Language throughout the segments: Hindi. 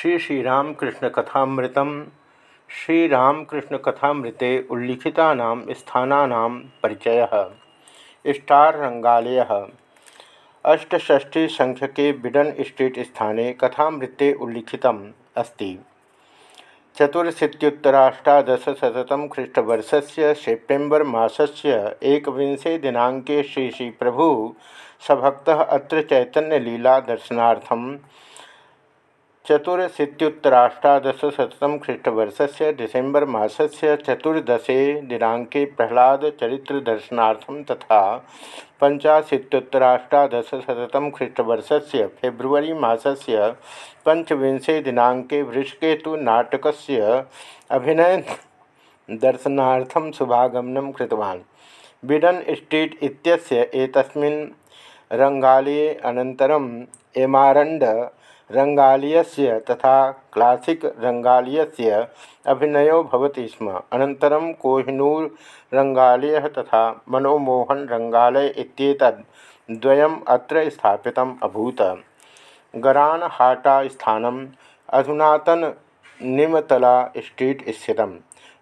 श्री श्रीरामकृष्ण कथामृतम। श्रीरामकृष्ण कथामृते उल्लिखिता स्थाना परिचय। स्टार रंगालय। अष्टष्टि संख्यके बिडन स्ट्रीट स्थाने कथामृते उल्लिखित अस्ति। चतुरशीत्युत्तराष्टादशशततम ख्रीष्टवर्ष से सेप्टेम्बर मसस्य एकविंशे दिनांके श्री श्री प्रभु सभक्त अत्र चैतन्यलीला दर्शनार्थम चतुरशीत्युत्तराष्टादशशततम ख्रीष्टवर्ष से डिसेम्बर मसस्य चतुर्दशे दिनांके प्रहलाद चरित्रदर्शनाथम तथा पंचाशीत्युत्तराष्टादशशततम ख्रीष्टवर्ष से फेब्रुवरी मसस्य पंचविंशे दिनांके वृषकेतु नाटकस्य अभिनय दर्शनार्थम शुभागमन कृतवान्। बिडन स्ट्रीट इत्यस्य एतस्मिन् रंगालये अनन्तरम् एमारण्ड रंगालयस्य तथा क्लासिक रंगालयस्य अभिनयो भवति स्म। अनन्तरं कोहिनूर रंगालय तथा मनोमोहन रंगालय इत्येतद् द्वयम् अत्र स्थापितम् अभूत। गरानहाटा स्थानम्, अधुनातन निमतला स्ट्रीट स्थित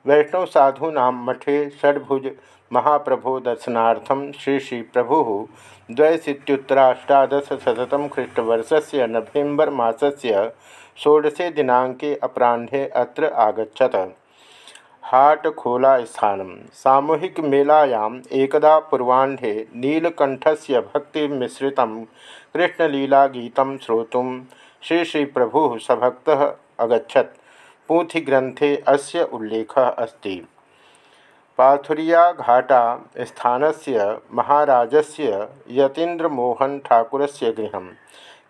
वैष्णव साधूना मठे षड्भुज महाप्रभो दर्शनार्थम श्री श्री प्रभु द्वैशीत्युत्तराष्टादशतम ख्रीष्टवर्ष से नवेम्बर से षोडशे दिनांके अपराह्ने अत्र आगछत हाटखोला स्थान सामूहिक मेलायाम एकदा पूर्वाह्ने नीलकंठस्य भक्ति मिश्रित कृष्णलीलागीत श्रोत श्री श्री प्रभु सभक्त अगछत पूथिग्रंथे अस्य उल्लेख अस्ति। पाथुरियाघाटा स्थानस्य महाराजस्य यतीन्द्रमोहन ठाकुरस्य गृह।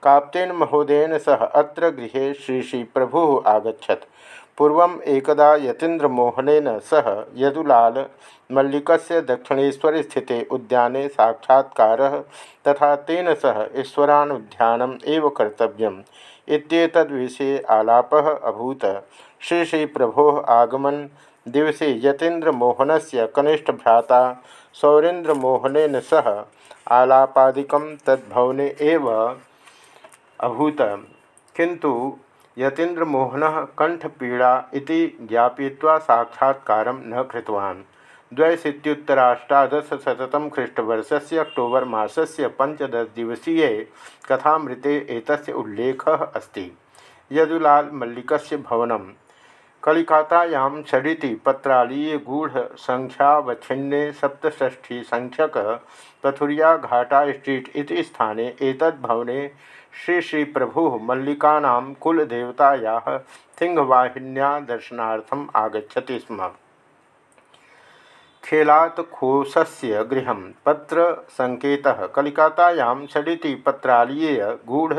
काप्तेन महोदयन सह अत्र गृहे श्री श्री प्रभु आगछत पूर्व एकदा यतीन्द्रमोहन सह यदुलाल मल्लिकस्य दक्षिणेश्वर स्थिते उद्याने साक्षात्कार तथा तेन सह ईश्वरानुध्यानम् इत्येतद्विषये आलापः अभूत। श्री श्री प्रभो आगमन। दिवसे यतीन्द्रमोहन से कनिष्ठ भ्राता सौरेन्द्रमोहन सह आलापादिक तद्भवने अभूत। किंतु यतीन्द्रमोहन कंठपीड़ा इति ज्ञापयित्वा साक्षात्कार न कृतवान्। द्वैशीत्युत्तराष्टादशशततम ख्रीष्टवर्ष से अक्टोबर मसस्य पंचदशदिवसीये कथामृते एतस्य उल्लेखः अस्ति। यदुलाल मल्लिकस्य भवनम। कलिकातायां षडिति संख्यक पथुरिया घाटा स्ट्रीट इति स्थाने एतद् भवने श्री श्री प्रभु मल्लिकानां कुलदेवतायाः सिंहवाहिन्या दर्शनार्थम् आगच्छति स्म। खेलात खोसस्य गृह पत्र संकेत कलिकातायां षडिति पत्रालीय गूढ़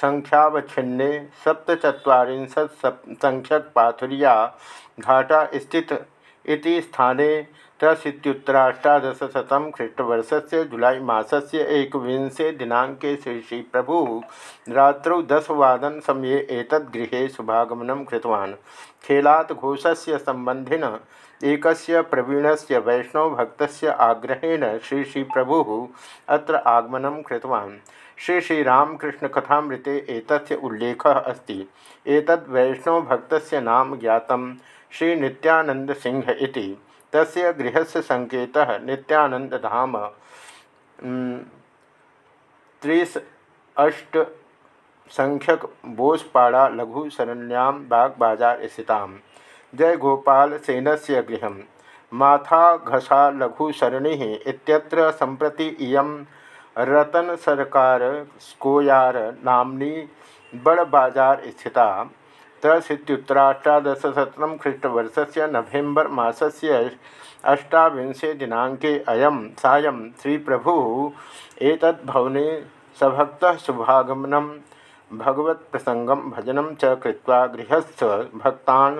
संख्यावच्छिन्ने सप्तचत्वारिंशत् संख्यक पाथुरिया घाटा स्थित इति स्थाने त्रशीत्युत्तराष्टादशतम ख्रीष्टवर्ष से जुलाई मासस्य एकविंशे दिनांके श्री श्री प्रभु रात्रौ दशवादन समये एतद् गृहे शुभागमनं कृतवान्। खेलात् घोषस्य सम्बन्धिन एकस्य प्रवीणस्य वैष्णवभक्तस्य आग्रहेण श्री श्री प्रभुः अत्र आगमनं कृतवान्। श्री श्रीरामकृष्ण कथामृते एतस्य उल्लेखः अस्ति। एतद् वैष्णवभक्तस्य नाम ज्ञातं श्री नित्यानंद सिंह इति। तस्य गृहस्य संकेतः नित्यानंदधाम त्रिश अष्ट संख्यक बोसपाड़ा लघु शरण्यां, बाग बाज़ार स्थितां जय गोपाल सेन से गृह माथा घसा लघु सरणी इत्यत्र संप्रति इयं रतन सरकार स्कोयार नामनी बड़ बाज़ार स्थिता। त्रशीत्युत्तराष्टादशशतम ख्रीष्टवर्ष से नवेम्बर मसस्य अष्टाविंशे दिनांके अयम सायं श्री प्रभु एतद्भवने सभक्त शुभागमनम भगवत प्रसंगम च कृत्वा गृहस्थ भक्तान्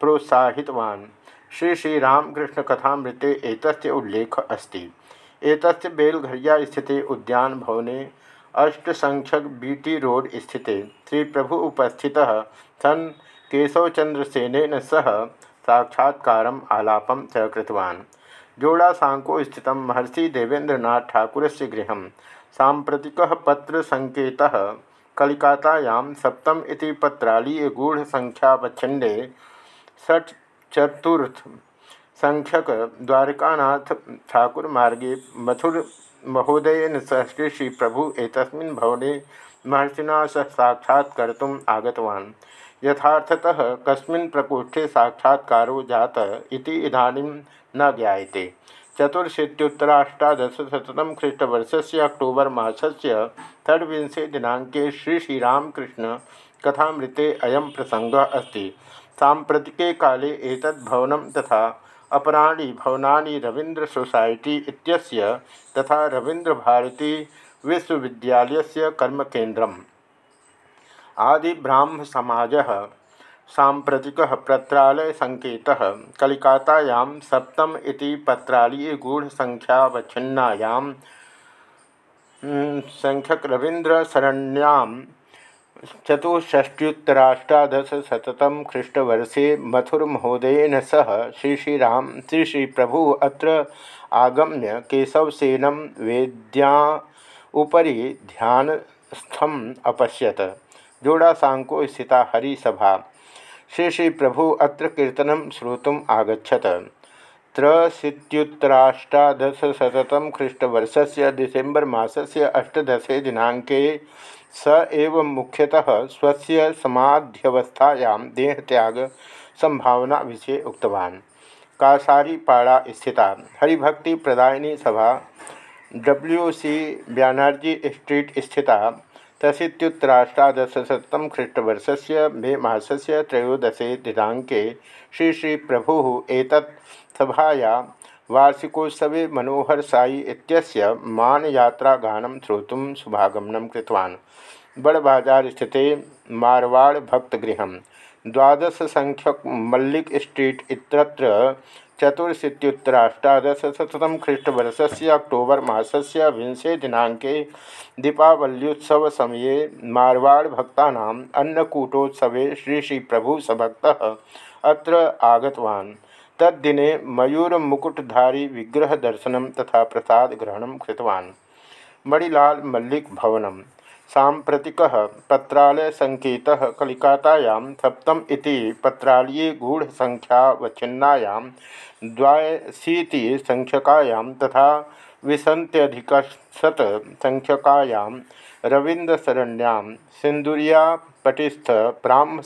प्रोत्साहितवान्। श्री श्रीरामकृष्ण कथामृते एतस्य उल्लेख अस्ति। एक बेलघरिया स्थित उद्यान भवने अष्टसंख्यक बीटी रोड स्थित श्री प्रभु उपस्थित सन केशवचंद्र सेन सह साक्षात्कार कृतवान् जोड़ा सांको स्थित महर्षि देवेंद्रनाथ ठाकुर से गृह। सांप्रतिक पत्र संकेत कलिकातायां सप्तम पत्रालीय गूढ़ संख्यावच्छिन्ने षट चतुर्थ संख्यक द्वारकानाथ ठाकुर मार्गे मथुर महोदयन सह श्री प्रभु एक भवने महर्षिना सह साक्षात्कर्तुम् आगतवान्। यथार्थतः कस्मिन् प्रकोष्ठे साक्षात्कारो जात इति इदानीं न ज्ञायते। चतुर्शीत्युत्तराष्टादशतम ख्रीष्टवर्ष से अक्टोबर मासस्य षड्विंशे दिनांके श्री श्रीरामकृष्ण कथामृते अयम प्रसंग अस्ति। साम्प्रतिके काले एतद् तथा अपराणि भवनानि रवीन्द्र सोसाइटी इत्यस्य तथा रवीन्द्रभारती विश्वविद्यालयस्य कर्मकेन्द्रम्। सांप्रतिक पत्रालय संकेत कलिकातायां सप्तम इति पत्रालीय गूढ़संख्यावच्छिन्नायां चतुष्ष्ट्युत्तराष्टादशशततम ख्रीष्टवर्षे मथुरमहोदयेन सह श्री श्रीराम, श्री श्री प्रभु अत्र आगम्य केशवसेनं वेद्या उपरि ध्यानस्थम् अपश्यत। जोड़ासाङ्को स्थिता हरिसभा। श्री श्री प्रभु अत्र कीर्तन श्रोतुम आगछत त्रशीत्युत्तराष्टादशतम ख्रीष्टवर्ष से डिसेम्बर मसल अष्टदशे दिनांके स एव मुख्यतः स्वस्य समाध्यवस्थायां देहत्याग संभावना विषय उक्तवान्। कासारीपाड़ा स्थिता। हरिभक्ति प्रदायिनी सभा। डब्ल्यू सी बैनर्जी स्ट्रीट स्थिता। तशीत्युत्तराष्टादशतम ख्रीष्टवर्ष से मे मासस्य त्रयोदशे दिनांके श्री श्री प्रभु एक सभाया वार्षिकोत्सवे मनोहर साई इत्यस्य मानयात्रागानं श्रोतुं शुभागमनं कृतवान्। बड़बाजार स्थिते मारवाड़ भक्तगृह। द्वादश संख्यक मल्लिक स्ट्रीट ख्रीष्टवर्ष से अक्टोबर मसल विंशे दिनांके दीपावल्युत्सव समये मारवाड़ भक्ता अन्नकूटोत्सवे श्री श्री अत्र आगतवान्। तद्दिने मयूरमुकुटधारी विग्रह दर्शनम तथा प्रसाद ग्रहण कृतवान्। मणिलाल मल्लिक भवनम। सांप्रतिक पत्रालय संकेत कलिकातायां सप्तम पत्रालये गूढ़संख्यावच्छिन्नायां द्वाशीतिसंख्यकायां तथा विंशत्यधिकशत संख्यकायां रवीन्द्रशरण्यां सिंदुरिया पटिस्थ ब्राह्म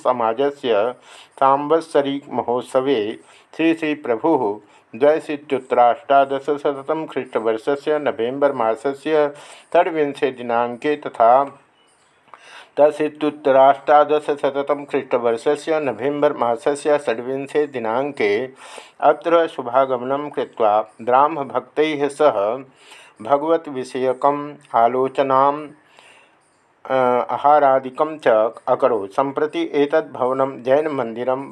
द्वैशीत्युत्तराष्टादशशतम ख्रीष्टवर्ष से नवेम्बर मासस्य षड्विंशे दिनांके तथा से नवेम्बर मसल षड्विंशे दिनांके अत्र शुभागमन कृत्वा ब्राह्मभक्त सह भगवत विषयक आलोचना आहारादिक च अकरो। सम्प्रति एतद्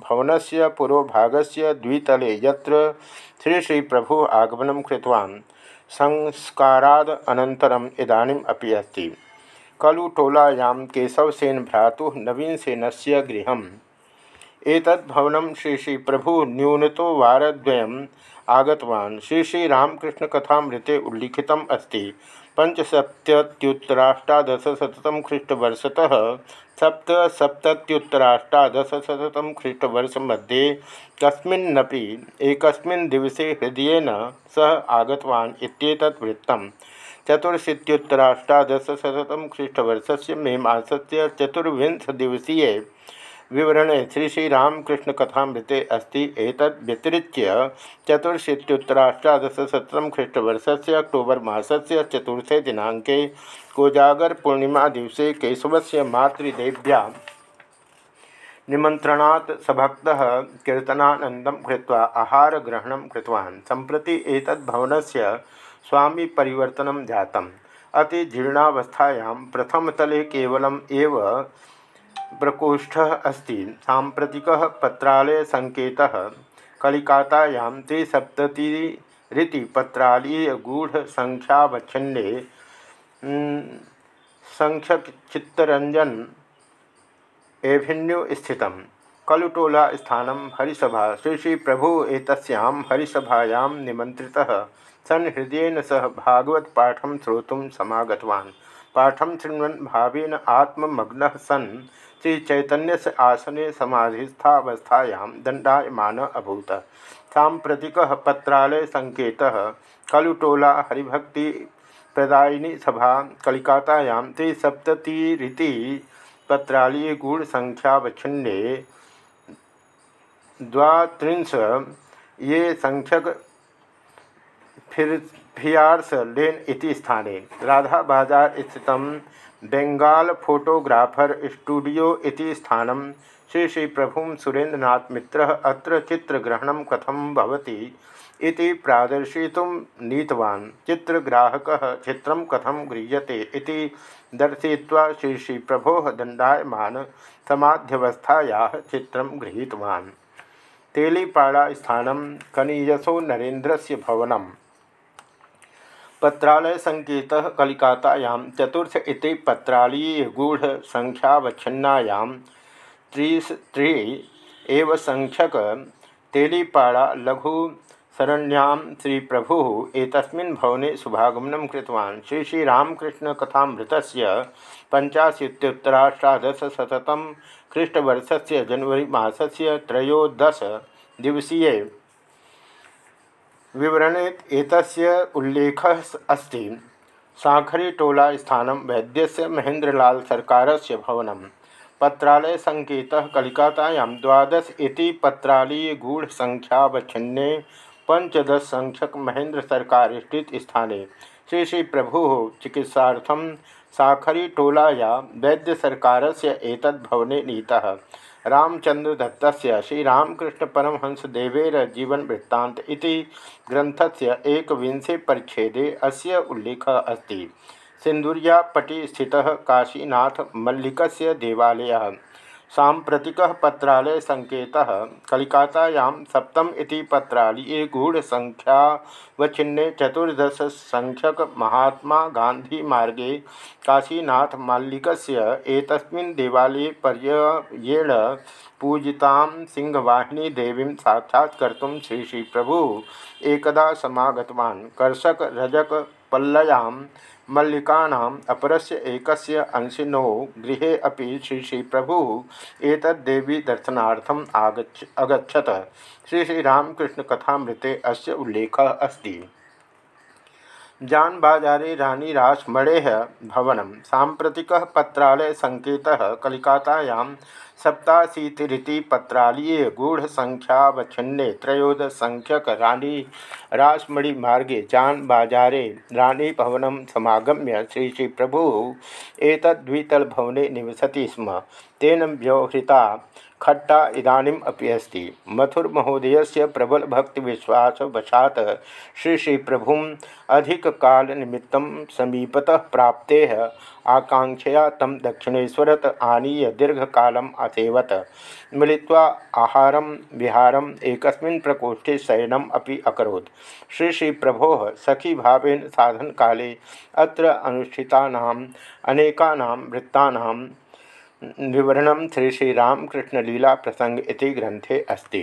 भवन से पुरोभागस्य द्वितले यत्र श्री श्री प्रभु आगमन कृतवान्। संस्काराद अनन्तरम् इदानीम् अपि अस्ति। कलुटोलायां केशवसेन भ्रातुः नवीनसेनस्य गृहम्। एतद्भवनं श्री श्री प्रभु न्यूनतो वारद्वयम् आगतवान्। श्री श्री रामकृष्णकथामृते उल्लिखितम् अस्ति। पंचसप्तुत्तराष्टादशतम ख्रीष्टवर्षतः सप्तसप्तुत्तराष्टादशतम ख्रीष्टवर्ष मध्ये कस्मिन्नपि एकस्मिन् दिवसे हृदयेन सह आगतवान् इत्येतत् वृत्तम् चतुर्शीत्युत्तराष्टादशतम ख्रीष्टवर्ष से मे मस से चतुर्विंशदिवसीय विवरण। श्री श्री कथामृते अस्ति। एतद् व्यतिरिच्य चतुर्शीत्युत्तराष्टादशतम ख्रीष्टवर्ष से अक्टोबर मासस्य चतुर्थे दिनांके कोजागर पूर्णिमा दिवसे केशवस्य मातृदेव्या निमंत्रणात् सभक्तः कीर्तनानन्दं कृत्वा आहारग्रहणं कृतवान्। सम्प्रति एतद्भवनस्य स्वामी परिवर्तन जातम। अति जीर्णावस्थायां प्रथमतले केवलम् एव प्रकोष्ठः अस्ति। साम्प्रतिकः पत्रालय संकेतः। कलिकातायां त्रिसप्ततिरिति पत्रालीयगूढसङ्ख्यावच्छिन्ने संख्यचित्तरंजन एभिन्यू स्थित। कलुटोला स्थान हरिसभा। श्री श्री प्रभु एतस्यां हरिसभायां निमंत्रितः सन् हृदयन सह भागवत पाठम श्रोतुम समागतवान्। पाठम शृण्वन् भावेन आत्ममग्न सन्। श्रीचैतन्य से आसने समाधिस्थावस्थायां दंडायमान अभूत। सांप्रतिक पत्रालय संकेत कलुटोला हरिभक्ति प्रदायिनी सभा कलिकातायां त्रिसप्ततिरीति पत्रालीय गूढ़ संख्यावच्छिन्ने द्वात्रिंश ये संख्यक फिर फियार्स लेन इति स्थाने। राधा बाज़ार स्थित बेंगाल फोटोग्राफर स्टूडियो इति स्थानं श्री श्री प्रभु सुरेन्द्रनाथ मित्र अत्र चित्रग्रहण कथम भवति इति प्रादर्शयितुं नीतवान्। चित्रग्राहकः चित्रं कथं गृह्यते श्री श्री प्रभोः दण्डायमान समाध्यवस्थायाः चित्रं गृहीतवान्। तेलीपाड़ा स्थानं कनीयसो नरेन्द्रस्य भवनम्। पत्रालय संकेत कलिकातायां चतुर्थ इति पत्रालीयगूढ़ संख्यावच्छिन्नायां त्रिश त्रि एव संख्यक तेलीपाड़ा लघु शरण्यां श्री प्रभु एतस्मिन् भवने शुभागमनं कृतवान्। श्री श्रीरामकृष्ण कथामृतस्य पञ्चाशीत्युत्तराष्टादशशततम ख्रीष्टवर्षस्य जनवरी मासस्य त्रयोदश दिवसीय विवरणे एतस्य उल्लेखः अस्ति। साखरीटोला स्थानं वैद्यस्य महेन्द्रलाल सर्कारस्य पत्रालय संकेतः कलिकातायां द्वादश संख्यक महेंद्र सरकार स्थित स्थाने। श्री श्री प्रभु चिकित्सार्थं साखरीटोलाया वैद्य सरकारस्य एतद्भवने नीतः। रामचंद्र दत्त श्रीरामकृष्ण परमहंसदेवेर जीवन वृत्तांत इति ग्रंथस्य एकविंशे परिच्छेदे अस्य उल्लेख अस्ति। सिंधुरियापटि स्थित काशीनाथ मल्लिकस्य देवालयः। सांप्रतिक पत्रालय संकेत कलिकातायां सप्तम पत्रालये चतुर्दश संख्यक महात्मा गांधी मार्गे काशीनाथ माल्लिकस्य एतस्मिन् देवालये पूजितां सिंहवाहिनी देवीं साक्षात्कर्तुं श्री श्री प्रभु एकदा समागतवान् कर्षक रजक पल्लयां मल्लिकानाम् अपरस्य एकस्य अंशिनो गृहे अपि श्री श्री प्रभु एतद्देवी दर्शनार्थम् आगच्छ अगछत श्री श्री कथामृते अस्य उल्लेखः अस्ति। जान बाजारे रानी रासमणे भवन सांप्रतिक पत्रालय संकेत कलिकातायां सप्ताशीतिरिति संख्यक रानी रासमणि मार्गे जान बाजारे रानी भवन समागम्य श्री श्री प्रभु भवने निवसति स्म। तेन व्यवहृता खट्टा इदानीम अस्ति। श्री श्री प्रभु अधिक काल निमित्त समीपतः प्राप्ते आकांक्षया तम दक्षिणेश्वरत आनीय दीर्घ कालम असेवत। मिलित्वा आहारम विहारम एकस्मिन् प्रकोष्ठे शयनम अपि अकरोत्। श्री श्री प्रभो सखी भावेन साधन काले अत्र अनुष्ठितानाम् अनेकानां वृत्तानां विवरण श्री श्रीरामकृष्णलीला प्रसंग इति ग्रंथे अस्ति।